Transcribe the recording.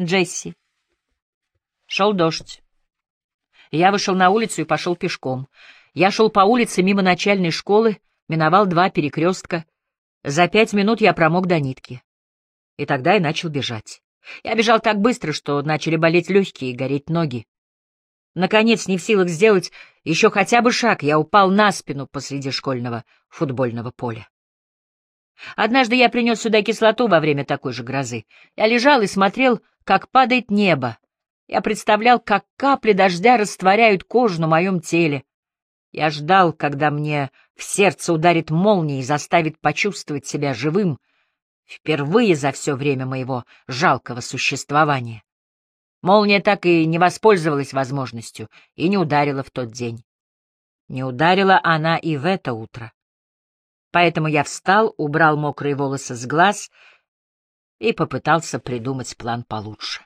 Джесси. Шел дождь. Я вышел на улицу и пошел пешком. Я шел по улице мимо начальной школы, миновал два перекрестка. За пять минут я промок до нитки. И тогда я начал бежать. Я бежал так быстро, что начали болеть легкие и гореть ноги. Наконец, не в силах сделать еще хотя бы шаг, я упал на спину посреди школьного футбольного поля. Однажды я принес сюда кислоту во время такой же грозы. Я лежал и смотрел, как падает небо. Я представлял, как капли дождя растворяют кожу на моем теле. Я ждал, когда мне в сердце ударит молния и заставит почувствовать себя живым, впервые за все время моего жалкого существования. Молния так и не воспользовалась возможностью и не ударила в тот день. Не ударила она и в это утро. Поэтому я встал, убрал мокрые волосы с глаз и попытался придумать план получше.